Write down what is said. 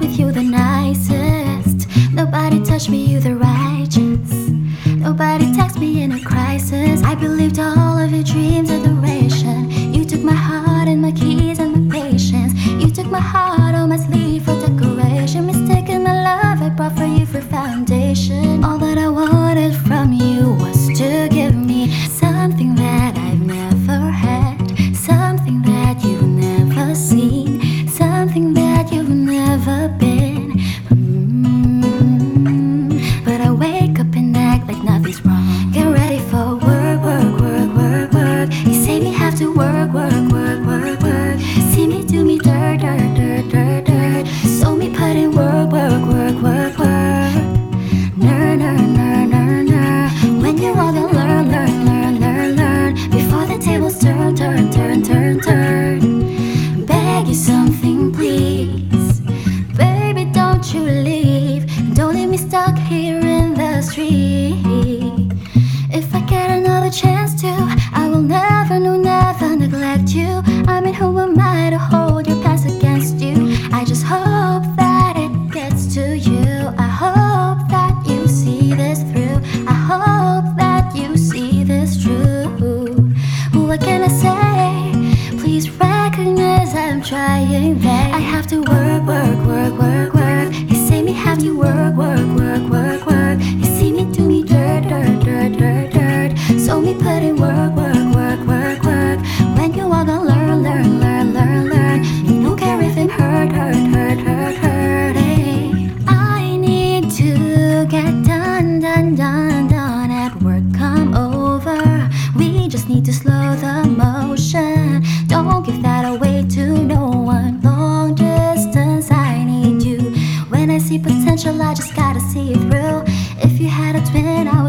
with you the nicest. Nobody touched me, you the righteous. Nobody texted me in a crisis. I believed all. who am I to hold your past against you? I just hope that it gets to you. I hope that you see this through. I hope that you see this through. What can I say? Please recognize I'm trying. That I have to work, work. that it's been a